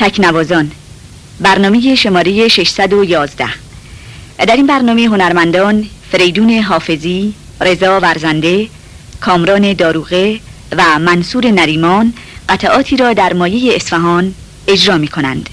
تکنوازان برنامه شماره 611 در این برنامه هنرمندان فریدون حافظی، رضا ورزنده، کامران داروغه و منصور نریمان قطعاتی را در مایه اصفهان اجرا می کنند.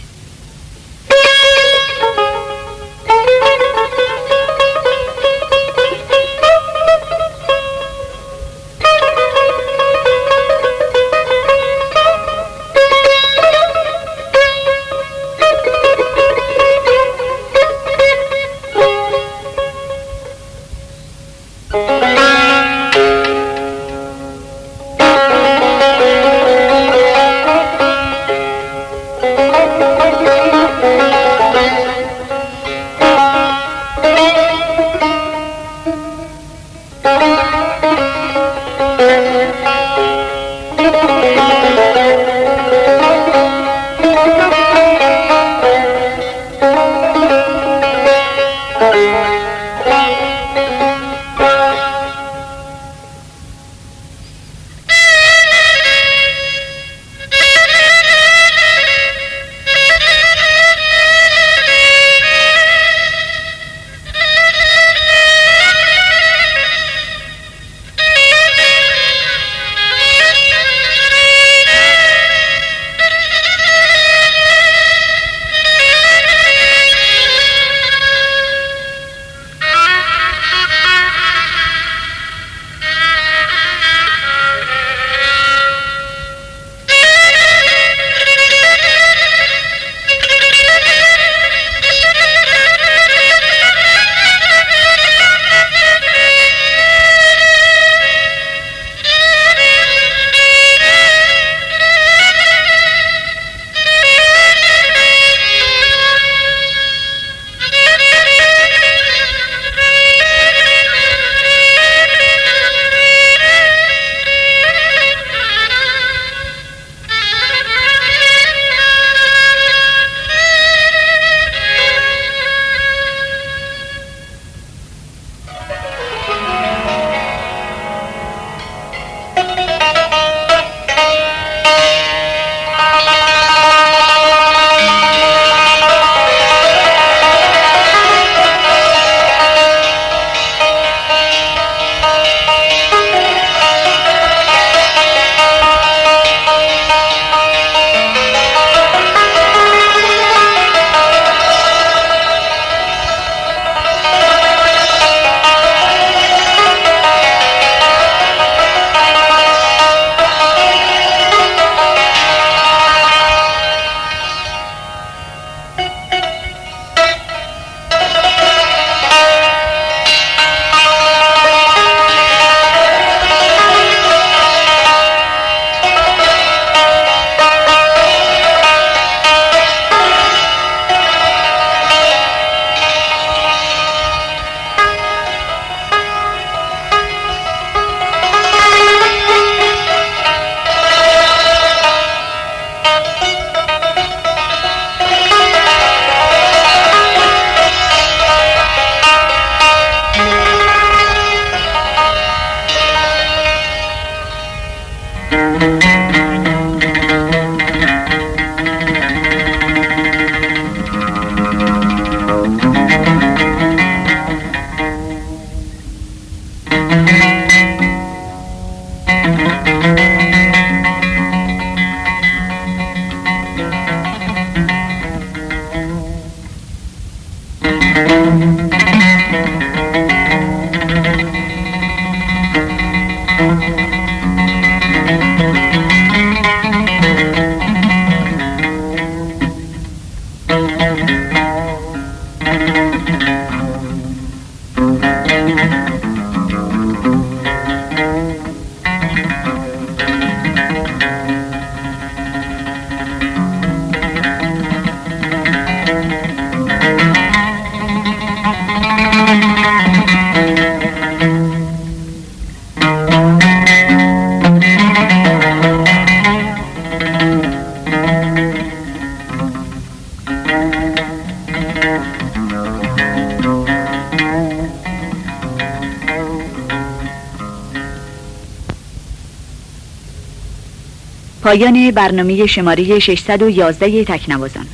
پایان برنامه شماره 611 تکنوازان.